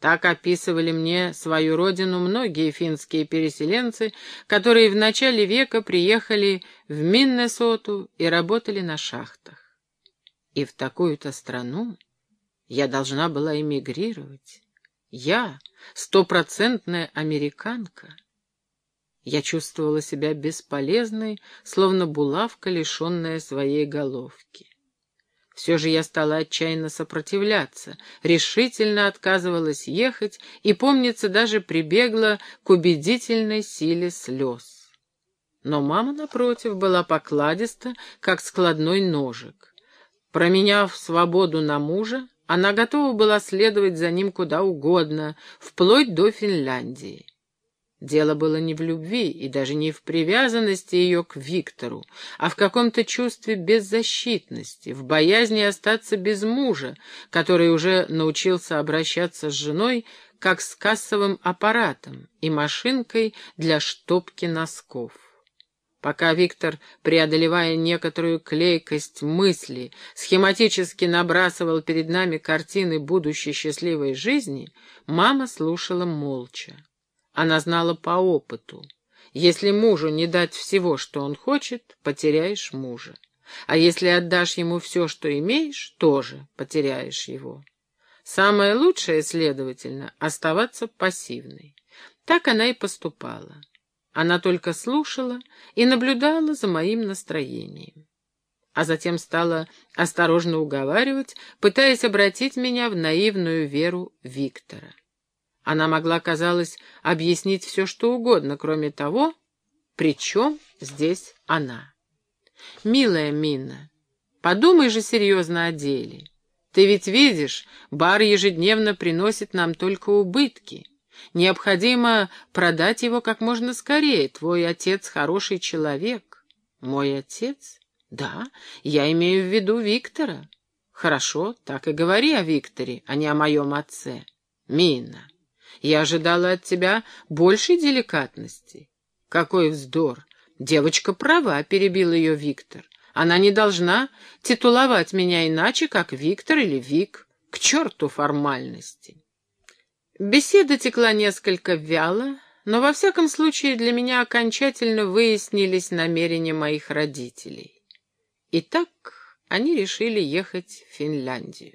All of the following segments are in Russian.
Так описывали мне свою родину многие финские переселенцы, которые в начале века приехали в Миннесоту и работали на шахтах. И в такую-то страну я должна была эмигрировать. Я, стопроцентная американка. Я чувствовала себя бесполезной, словно булавка, лишенная своей головки. Все же я стала отчаянно сопротивляться, решительно отказывалась ехать и, помнится, даже прибегла к убедительной силе слез. Но мама, напротив, была покладиста, как складной ножик. Променяв свободу на мужа, она готова была следовать за ним куда угодно, вплоть до Финляндии. Дело было не в любви и даже не в привязанности ее к Виктору, а в каком-то чувстве беззащитности, в боязни остаться без мужа, который уже научился обращаться с женой как с кассовым аппаратом и машинкой для штопки носков. Пока Виктор, преодолевая некоторую клейкость мысли, схематически набрасывал перед нами картины будущей счастливой жизни, мама слушала молча. Она знала по опыту. Если мужу не дать всего, что он хочет, потеряешь мужа. А если отдашь ему все, что имеешь, тоже потеряешь его. Самое лучшее, следовательно, оставаться пассивной. Так она и поступала. Она только слушала и наблюдала за моим настроением. А затем стала осторожно уговаривать, пытаясь обратить меня в наивную веру Виктора. Она могла, казалось, объяснить все, что угодно, кроме того, при чем здесь она. «Милая Минна, подумай же серьезно о деле. Ты ведь видишь, бар ежедневно приносит нам только убытки. Необходимо продать его как можно скорее. Твой отец хороший человек». «Мой отец?» «Да, я имею в виду Виктора». «Хорошо, так и говори о Викторе, а не о моем отце». «Минна, я ожидала от тебя большей деликатности. Какой вздор! Девочка права, перебил ее Виктор. Она не должна титуловать меня иначе, как Виктор или Вик. К черту формальности. Беседа текла несколько вяло, но во всяком случае для меня окончательно выяснились намерения моих родителей. Итак, они решили ехать в Финляндию.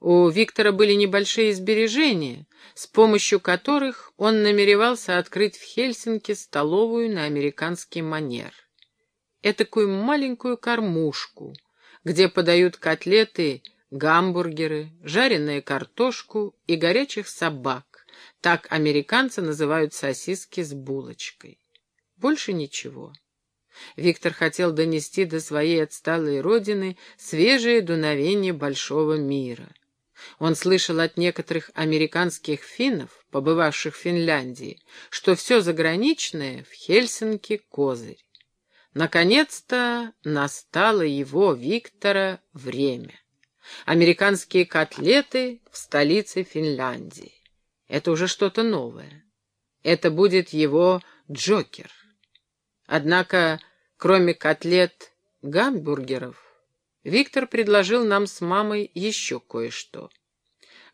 У Виктора были небольшие сбережения, с помощью которых он намеревался открыть в Хельсинки столовую на американский манер. Этакую маленькую кормушку, где подают котлеты, гамбургеры, жареную картошку и горячих собак. Так американцы называют сосиски с булочкой. Больше ничего. Виктор хотел донести до своей отсталой родины свежее дуновение большого мира. Он слышал от некоторых американских финнов, побывавших в Финляндии, что все заграничное в Хельсинки козырь. Наконец-то настало его, Виктора, время. Американские котлеты в столице Финляндии. Это уже что-то новое. Это будет его Джокер. Однако, кроме котлет гамбургеров, Виктор предложил нам с мамой еще кое-что.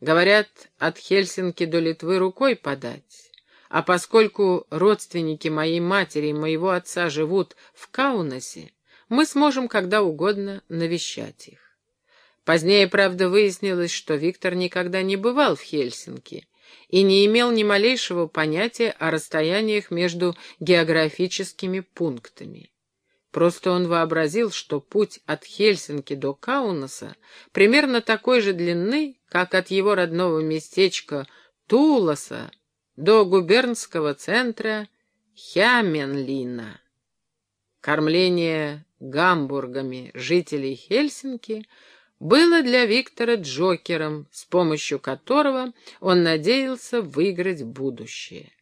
Говорят, от Хельсинки до Литвы рукой подать. А поскольку родственники моей матери и моего отца живут в Каунасе, мы сможем когда угодно навещать их. Позднее, правда, выяснилось, что Виктор никогда не бывал в Хельсинки и не имел ни малейшего понятия о расстояниях между географическими пунктами. Просто он вообразил, что путь от Хельсинки до Каунаса примерно такой же длины, как от его родного местечка Туласа до губернского центра Хяменлина. Кормление гамбургами жителей Хельсинки было для Виктора Джокером, с помощью которого он надеялся выиграть будущее.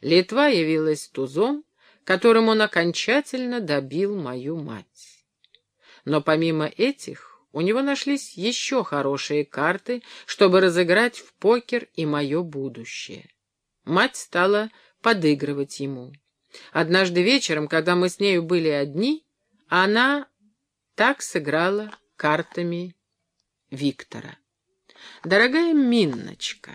Литва явилась тузом, которым он окончательно добил мою мать. Но помимо этих, у него нашлись еще хорошие карты, чтобы разыграть в покер и мое будущее. Мать стала подыгрывать ему. Однажды вечером, когда мы с нею были одни, она так сыграла картами Виктора. «Дорогая Минночка,